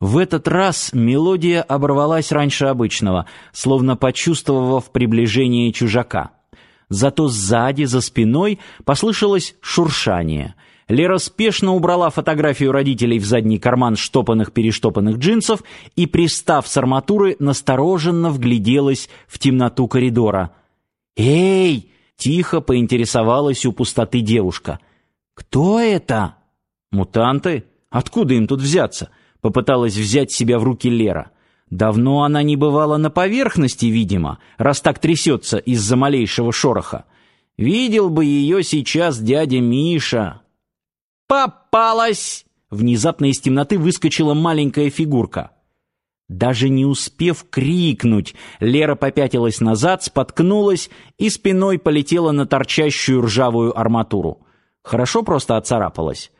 В этот раз мелодия оборвалась раньше обычного, словно почувствовав приближение чужака. Зато сзади, за спиной, послышалось шуршание. Лера спешно убрала фотографию родителей в задний карман штопанных-перештопанных джинсов и, пристав с арматуры, настороженно вгляделась в темноту коридора. «Эй!» — тихо поинтересовалась у пустоты девушка. «Кто это?» «Мутанты? Откуда им тут взяться?» Попыталась взять себя в руки Лера. Давно она не бывала на поверхности, видимо, раз так трясется из-за малейшего шороха. Видел бы ее сейчас дядя Миша. Попалась! Внезапно из темноты выскочила маленькая фигурка. Даже не успев крикнуть, Лера попятилась назад, споткнулась и спиной полетела на торчащую ржавую арматуру. Хорошо просто отцарапалась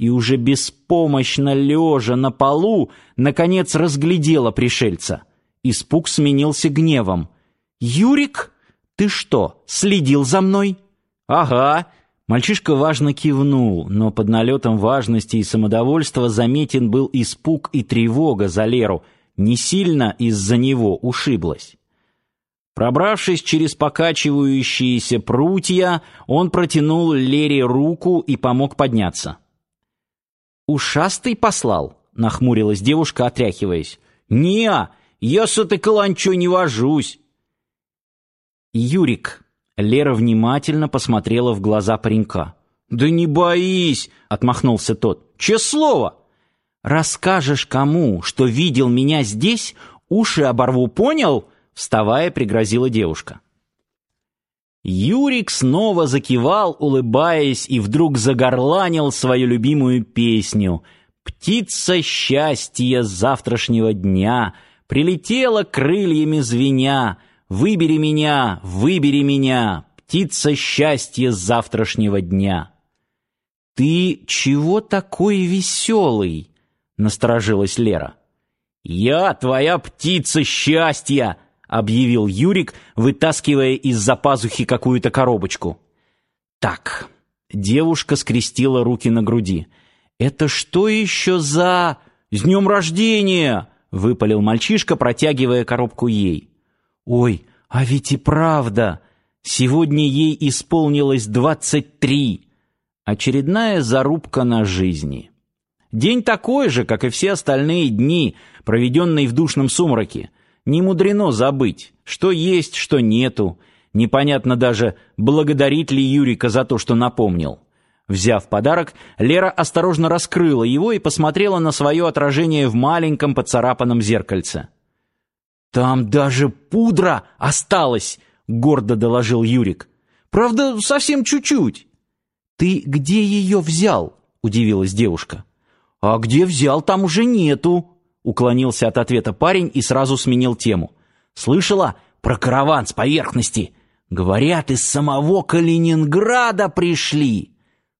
и уже беспомощно лежа на полу, наконец разглядела пришельца. Испуг сменился гневом. «Юрик, ты что, следил за мной?» «Ага». Мальчишка важно кивнул, но под налетом важности и самодовольства заметен был испуг и тревога за Леру, не сильно из-за него ушиблась. Пробравшись через покачивающиеся прутья, он протянул Лере руку и помог подняться. «Ушастый послал?» — нахмурилась девушка, отряхиваясь. «Не, я с этой каланчой не вожусь». «Юрик», — Лера внимательно посмотрела в глаза паренька. «Да не боись!» — отмахнулся тот. «Че слово?» «Расскажешь кому, что видел меня здесь, уши оборву, понял?» Вставая, пригрозила девушка. Юрик снова закивал, улыбаясь, и вдруг загорланил свою любимую песню. «Птица счастья завтрашнего дня прилетела крыльями звеня. Выбери меня, выбери меня, птица счастья завтрашнего дня». «Ты чего такой веселый?» — насторожилась Лера. «Я твоя птица счастья!» Объявил Юрик, вытаскивая из-за пазухи какую-то коробочку. Так. Девушка скрестила руки на груди. Это что еще за С днем рождения, выпалил мальчишка, протягивая коробку ей. Ой, а ведь и правда. Сегодня ей исполнилось двадцать три. Очередная зарубка на жизни. День такой же, как и все остальные дни, проведенные в душном сумраке. Не мудрено забыть, что есть, что нету. Непонятно даже, благодарит ли Юрика за то, что напомнил. Взяв подарок, Лера осторожно раскрыла его и посмотрела на свое отражение в маленьком поцарапанном зеркальце. «Там даже пудра осталась!» — гордо доложил Юрик. «Правда, совсем чуть-чуть». «Ты где ее взял?» — удивилась девушка. «А где взял, там уже нету», Уклонился от ответа парень и сразу сменил тему. «Слышала про караван с поверхности? Говорят, из самого Калининграда пришли!»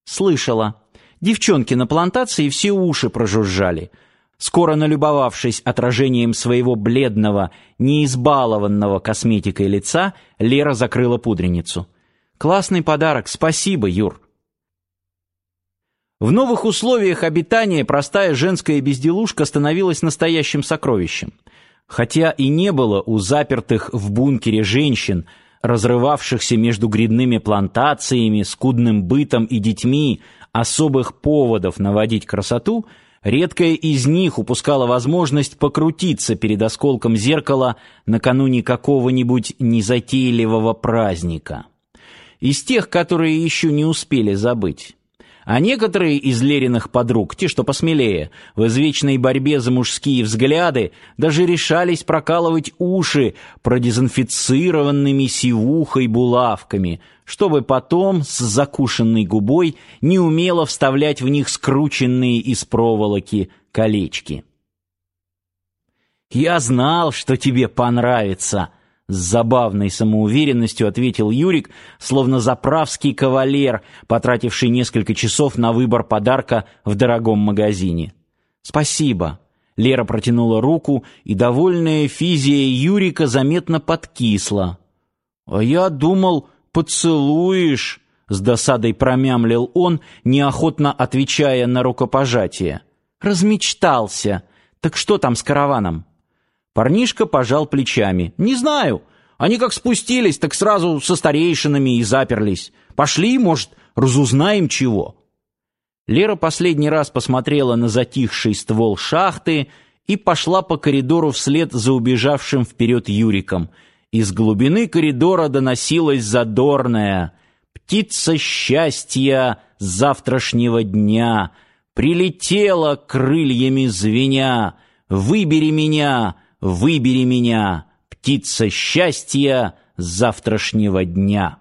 «Слышала. Девчонки на плантации все уши прожужжали». Скоро налюбовавшись отражением своего бледного, неизбалованного косметикой лица, Лера закрыла пудреницу. «Классный подарок, спасибо, Юр». В новых условиях обитания простая женская безделушка становилась настоящим сокровищем. Хотя и не было у запертых в бункере женщин, разрывавшихся между грядными плантациями, скудным бытом и детьми, особых поводов наводить красоту, редкая из них упускала возможность покрутиться перед осколком зеркала накануне какого-нибудь незатейливого праздника. Из тех, которые еще не успели забыть. А некоторые из Лериных подруг, те, что посмелее, в извечной борьбе за мужские взгляды, даже решались прокалывать уши продезинфицированными сивухой булавками, чтобы потом с закушенной губой неумело вставлять в них скрученные из проволоки колечки. «Я знал, что тебе понравится», с забавной самоуверенностью ответил Юрик, словно заправский кавалер, потративший несколько часов на выбор подарка в дорогом магазине. «Спасибо». Лера протянула руку, и довольная физия Юрика заметно подкисла. «А я думал, поцелуешь», — с досадой промямлил он, неохотно отвечая на рукопожатие. «Размечтался. Так что там с караваном? Парнишка пожал плечами. Не знаю. Они как спустились, так сразу со старейшинами и заперлись. Пошли, может, разузнаем чего. Лера последний раз посмотрела на затихший ствол шахты и пошла по коридору вслед за убежавшим вперед Юриком. Из глубины коридора доносилась задорная «Птица счастья завтрашнего дня» прилетела крыльями звеня. Выбери меня, выбери меня, птица счастья завтрашнего дня.